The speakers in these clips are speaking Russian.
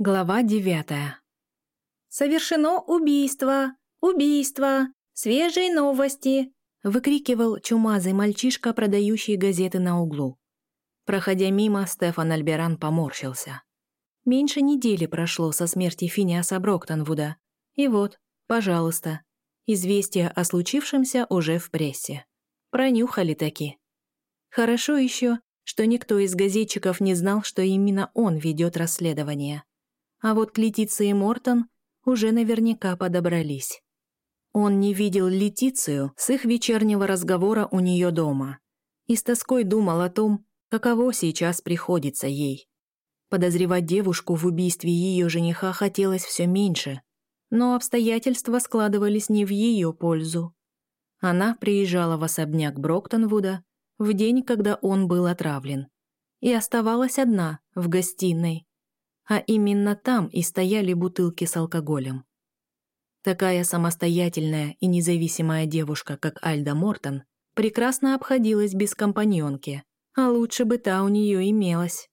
Глава девятая. «Совершено убийство! Убийство! Свежие новости!» выкрикивал чумазый мальчишка, продающий газеты на углу. Проходя мимо, Стефан Альберан поморщился. Меньше недели прошло со смерти Финиаса Броктонвуда. И вот, пожалуйста, известие о случившемся уже в прессе. Пронюхали таки. Хорошо еще, что никто из газетчиков не знал, что именно он ведет расследование. А вот к Летиции Мортон уже наверняка подобрались. Он не видел Летицию с их вечернего разговора у нее дома и с тоской думал о том, каково сейчас приходится ей. Подозревать девушку в убийстве ее жениха хотелось все меньше, но обстоятельства складывались не в ее пользу. Она приезжала в особняк Броктонвуда в день, когда он был отравлен, и оставалась одна в гостиной, а именно там и стояли бутылки с алкоголем. Такая самостоятельная и независимая девушка, как Альда Мортон, прекрасно обходилась без компаньонки, а лучше бы та у нее имелась.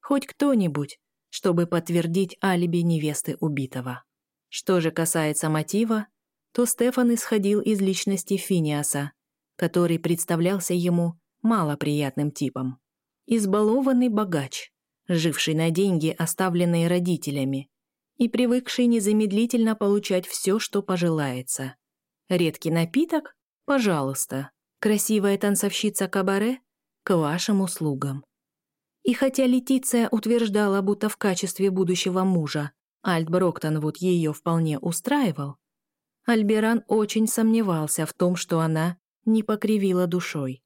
Хоть кто-нибудь, чтобы подтвердить алиби невесты убитого. Что же касается мотива, то Стефан исходил из личности Финиаса, который представлялся ему малоприятным типом. Избалованный богач, живший на деньги, оставленные родителями, и привыкший незамедлительно получать все, что пожелается. Редкий напиток? Пожалуйста. Красивая танцовщица кабаре? К вашим услугам. И хотя Летиция утверждала, будто в качестве будущего мужа Альт Броктонвуд ее вполне устраивал, Альберан очень сомневался в том, что она не покривила душой.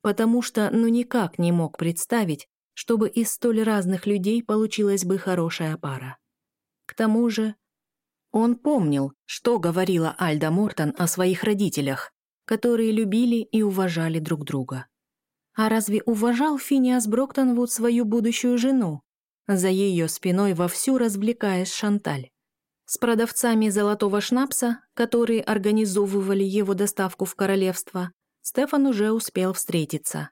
Потому что ну никак не мог представить, чтобы из столь разных людей получилась бы хорошая пара. К тому же он помнил, что говорила Альда Мортон о своих родителях, которые любили и уважали друг друга. А разве уважал Финиас Броктонвуд свою будущую жену, за ее спиной вовсю развлекаясь Шанталь? С продавцами золотого шнапса, которые организовывали его доставку в королевство, Стефан уже успел встретиться.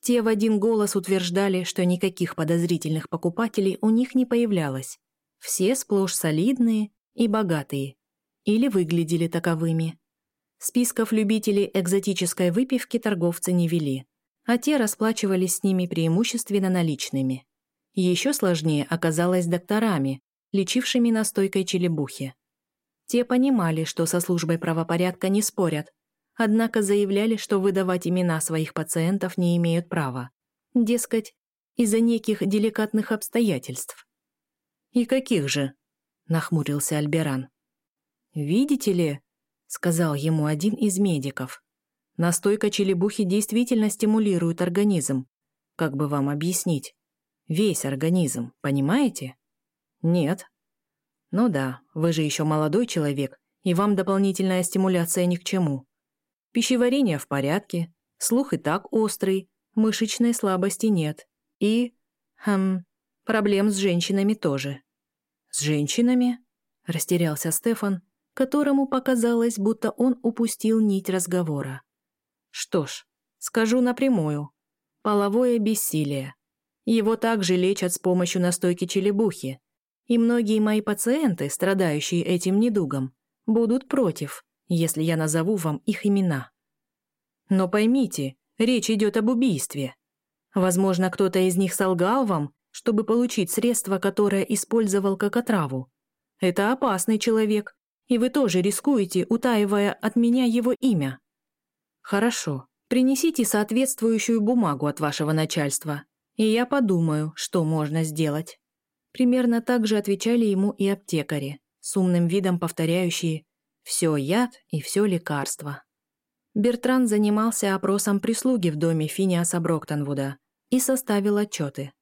Те в один голос утверждали, что никаких подозрительных покупателей у них не появлялось. Все сплошь солидные и богатые. Или выглядели таковыми. Списков любителей экзотической выпивки торговцы не вели, а те расплачивались с ними преимущественно наличными. Еще сложнее оказалось докторами, лечившими настойкой челебухи. Те понимали, что со службой правопорядка не спорят, однако заявляли, что выдавать имена своих пациентов не имеют права. Дескать, из-за неких деликатных обстоятельств. «И каких же?» – нахмурился Альберан. «Видите ли», – сказал ему один из медиков, «настойка челебухи действительно стимулирует организм. Как бы вам объяснить? Весь организм, понимаете?» «Нет». «Ну да, вы же еще молодой человек, и вам дополнительная стимуляция ни к чему. Пищеварение в порядке, слух и так острый, мышечной слабости нет. И, хм, проблем с женщинами тоже. С женщинами? Растерялся Стефан, которому показалось, будто он упустил нить разговора. Что ж, скажу напрямую. Половое бессилие. Его также лечат с помощью настойки челебухи. И многие мои пациенты, страдающие этим недугом, будут против, если я назову вам их имена. Но поймите, речь идет об убийстве. Возможно, кто-то из них солгал вам, чтобы получить средство, которое использовал как отраву. Это опасный человек, и вы тоже рискуете, утаивая от меня его имя. Хорошо, принесите соответствующую бумагу от вашего начальства, и я подумаю, что можно сделать. Примерно так же отвечали ему и аптекари, с умным видом повторяющие все яд и все лекарство. Бертран занимался опросом прислуги в доме Финиаса Броктонвуда и составил отчеты.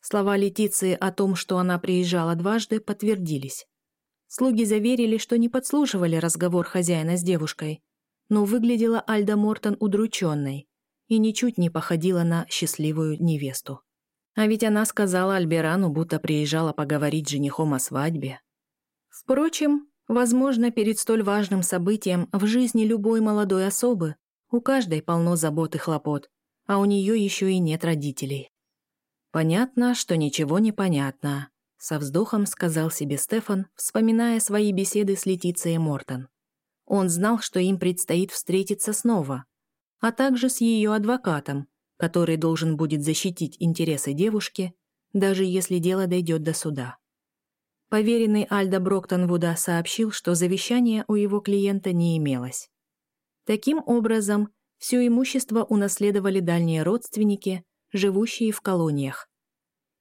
Слова Летиции о том, что она приезжала дважды, подтвердились. Слуги заверили, что не подслушивали разговор хозяина с девушкой, но выглядела Альда Мортон удрученной и ничуть не походила на счастливую невесту. А ведь она сказала Альберану, будто приезжала поговорить с женихом о свадьбе. Впрочем, Возможно, перед столь важным событием в жизни любой молодой особы у каждой полно забот и хлопот, а у нее еще и нет родителей. Понятно, что ничего не понятно. Со вздохом сказал себе Стефан, вспоминая свои беседы с Летицией Мортон. Он знал, что им предстоит встретиться снова, а также с ее адвокатом, который должен будет защитить интересы девушки, даже если дело дойдет до суда. Поверенный Альда Броктонвуда сообщил, что завещания у его клиента не имелось. Таким образом, все имущество унаследовали дальние родственники, живущие в колониях.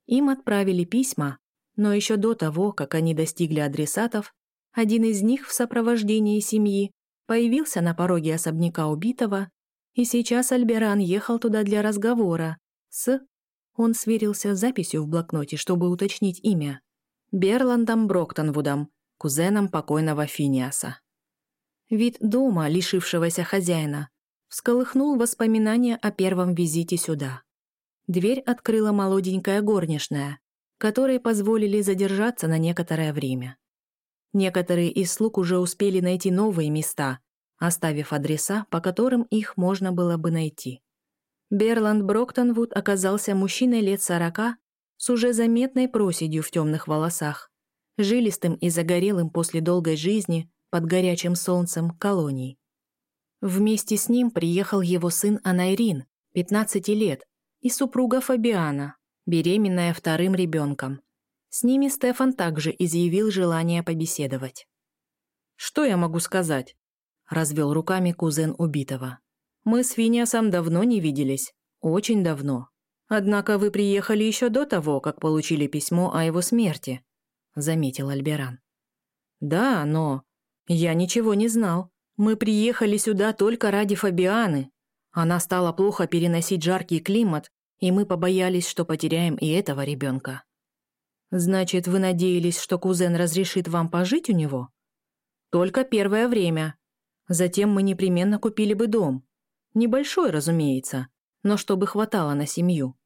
Им отправили письма, но еще до того, как они достигли адресатов, один из них в сопровождении семьи появился на пороге особняка убитого, и сейчас Альберан ехал туда для разговора с... Он сверился с записью в блокноте, чтобы уточнить имя. Берландом Броктонвудом, кузеном покойного Финиаса. Вид дома, лишившегося хозяина, всколыхнул воспоминания о первом визите сюда. Дверь открыла молоденькая горничная, которой позволили задержаться на некоторое время. Некоторые из слуг уже успели найти новые места, оставив адреса, по которым их можно было бы найти. Берланд Броктонвуд оказался мужчиной лет сорока с уже заметной проседью в темных волосах, жилистым и загорелым после долгой жизни под горячим солнцем колоний. Вместе с ним приехал его сын Анайрин, 15 лет, и супруга Фабиана, беременная вторым ребенком. С ними Стефан также изъявил желание побеседовать. «Что я могу сказать?» – развел руками кузен убитого. «Мы с Финиасом давно не виделись. Очень давно. Однако вы приехали еще до того, как получили письмо о его смерти», – заметил Альберан. «Да, но я ничего не знал. Мы приехали сюда только ради Фабианы. Она стала плохо переносить жаркий климат и мы побоялись, что потеряем и этого ребенка. Значит, вы надеялись, что кузен разрешит вам пожить у него? Только первое время. Затем мы непременно купили бы дом. Небольшой, разумеется, но чтобы хватало на семью.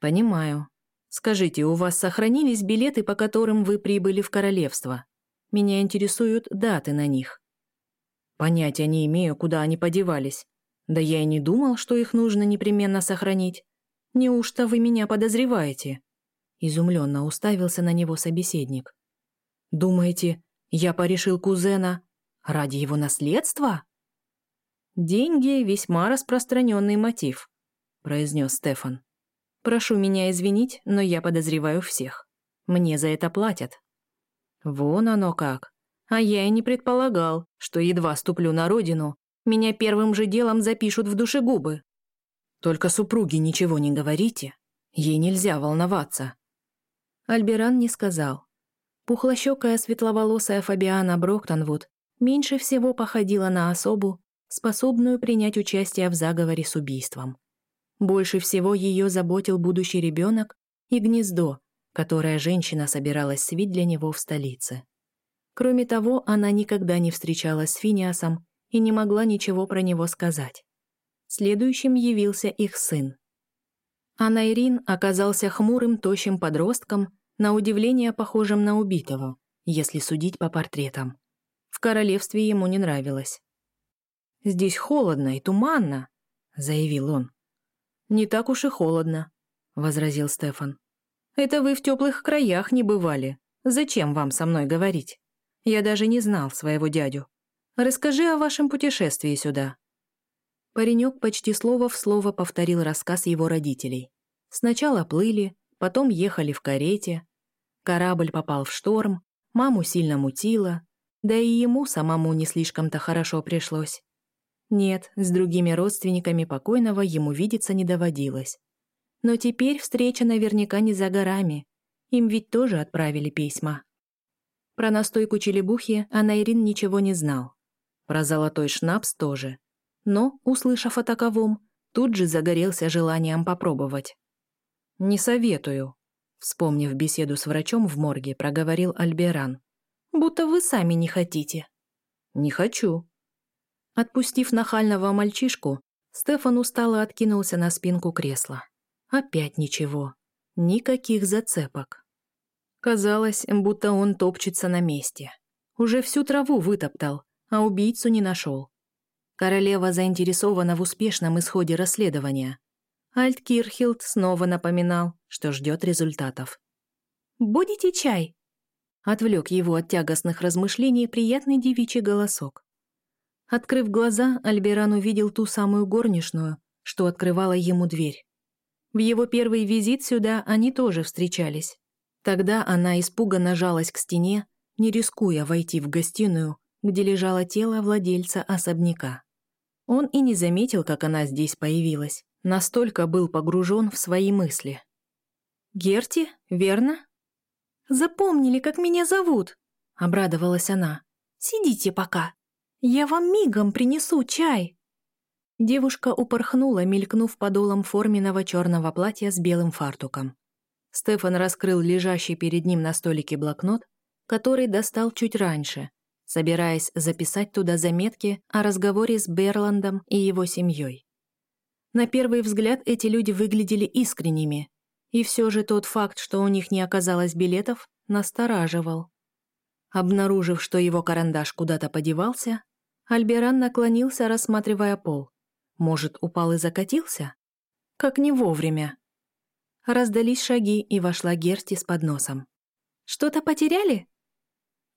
Понимаю. Скажите, у вас сохранились билеты, по которым вы прибыли в королевство? Меня интересуют даты на них. Понятия не имею, куда они подевались. Да я и не думал, что их нужно непременно сохранить. «Неужто вы меня подозреваете?» Изумленно уставился на него собеседник. «Думаете, я порешил кузена ради его наследства?» «Деньги — весьма распространенный мотив», — произнес Стефан. «Прошу меня извинить, но я подозреваю всех. Мне за это платят». «Вон оно как. А я и не предполагал, что едва ступлю на родину, меня первым же делом запишут в душегубы. Только супруге ничего не говорите. Ей нельзя волноваться». Альберан не сказал. Пухлощекая светловолосая Фабиана Броктонвуд меньше всего походила на особу, способную принять участие в заговоре с убийством. Больше всего ее заботил будущий ребенок и гнездо, которое женщина собиралась свить для него в столице. Кроме того, она никогда не встречалась с Финиасом и не могла ничего про него сказать. Следующим явился их сын. А Найрин оказался хмурым, тощим подростком, на удивление похожим на убитого, если судить по портретам. В королевстве ему не нравилось. «Здесь холодно и туманно», — заявил он. «Не так уж и холодно», — возразил Стефан. «Это вы в теплых краях не бывали. Зачем вам со мной говорить? Я даже не знал своего дядю. Расскажи о вашем путешествии сюда». Паренек почти слово в слово повторил рассказ его родителей. Сначала плыли, потом ехали в карете. Корабль попал в шторм, маму сильно мутило, да и ему самому не слишком-то хорошо пришлось. Нет, с другими родственниками покойного ему видеться не доводилось. Но теперь встреча наверняка не за горами. Им ведь тоже отправили письма. Про настойку челебухи Анайрин ничего не знал. Про золотой шнапс тоже но, услышав о таковом, тут же загорелся желанием попробовать. «Не советую», — вспомнив беседу с врачом в морге, проговорил Альберан. «Будто вы сами не хотите». «Не хочу». Отпустив нахального мальчишку, Стефан устало откинулся на спинку кресла. Опять ничего. Никаких зацепок. Казалось, будто он топчется на месте. Уже всю траву вытоптал, а убийцу не нашел. Королева заинтересована в успешном исходе расследования. Альт Кирхилд снова напоминал, что ждет результатов. Будете чай?» Отвлек его от тягостных размышлений приятный девичий голосок. Открыв глаза, Альберан увидел ту самую горничную, что открывала ему дверь. В его первый визит сюда они тоже встречались. Тогда она испуганно жалась к стене, не рискуя войти в гостиную, где лежало тело владельца особняка. Он и не заметил, как она здесь появилась, настолько был погружен в свои мысли. «Герти, верно?» «Запомнили, как меня зовут?» — обрадовалась она. «Сидите пока. Я вам мигом принесу чай». Девушка упорхнула, мелькнув подолом форменного черного платья с белым фартуком. Стефан раскрыл лежащий перед ним на столике блокнот, который достал чуть раньше, собираясь записать туда заметки о разговоре с Берландом и его семьей. На первый взгляд эти люди выглядели искренними, и все же тот факт, что у них не оказалось билетов, настораживал. Обнаружив, что его карандаш куда-то подевался, Альберан наклонился, рассматривая пол. Может, упал и закатился? Как не вовремя. Раздались шаги, и вошла Герти с подносом. «Что-то потеряли?»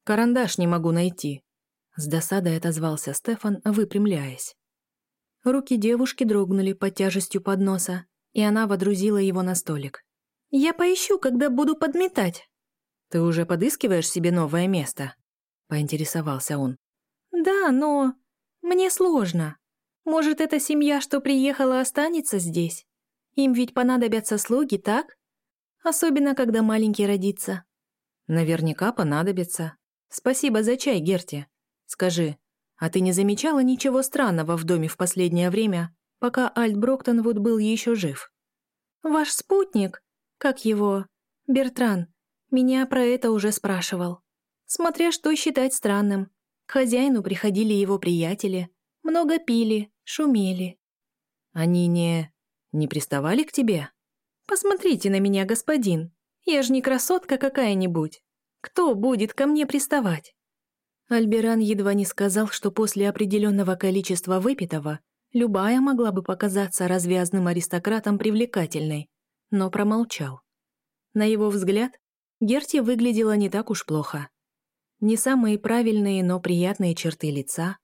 «Карандаш не могу найти», — с досадой отозвался Стефан, выпрямляясь. Руки девушки дрогнули под тяжестью подноса, и она водрузила его на столик. «Я поищу, когда буду подметать». «Ты уже подыскиваешь себе новое место?» — поинтересовался он. «Да, но... мне сложно. Может, эта семья, что приехала, останется здесь? Им ведь понадобятся слуги, так? Особенно, когда маленький родится. Наверняка понадобится. Спасибо за чай, Герти. Скажи, а ты не замечала ничего странного в доме в последнее время, пока Альт Броктонвуд был еще жив? Ваш спутник, как его, Бертран, меня про это уже спрашивал. Смотря что считать странным. К хозяину приходили его приятели, много пили, шумели. Они не... Не приставали к тебе? Посмотрите на меня, господин. Я же не красотка какая-нибудь. Кто будет ко мне приставать? Альберан едва не сказал, что после определенного количества выпитого любая могла бы показаться развязным аристократом привлекательной, но промолчал. На его взгляд, Герти выглядела не так уж плохо. Не самые правильные, но приятные черты лица,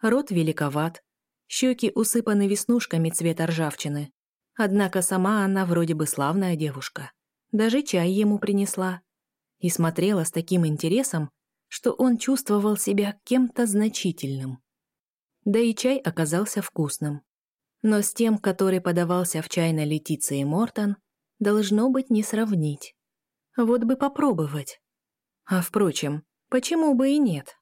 рот великоват, щеки усыпаны веснушками цвета ржавчины, Однако сама она вроде бы славная девушка. Даже чай ему принесла. И смотрела с таким интересом, что он чувствовал себя кем-то значительным. Да и чай оказался вкусным. Но с тем, который подавался в чайной Летиции Мортон, должно быть не сравнить. Вот бы попробовать. А впрочем, почему бы и нет?